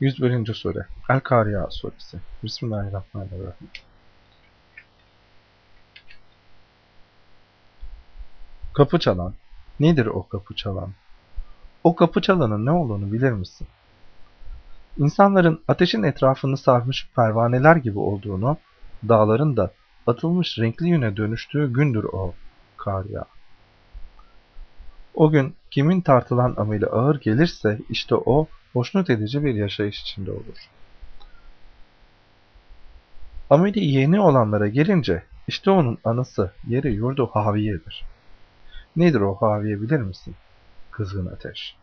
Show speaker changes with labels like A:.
A: 101. Sure El-Kariya Suresi Bismillahirrahmanirrahim Kapı çalan, nedir o kapı çalan? O kapı çalanın ne olduğunu bilir misin? İnsanların ateşin etrafını sarmış pervaneler gibi olduğunu, dağların da atılmış renkli yüne dönüştüğü gündür o Kariya. O gün kimin tartılan ameli ağır gelirse işte o hoşnut edici bir yaşayış içinde olur. Ameli yeni olanlara gelince işte onun anısı, yeri yurdu haviyedir. Nedir o haviye bilir misin? Kızgın ateş.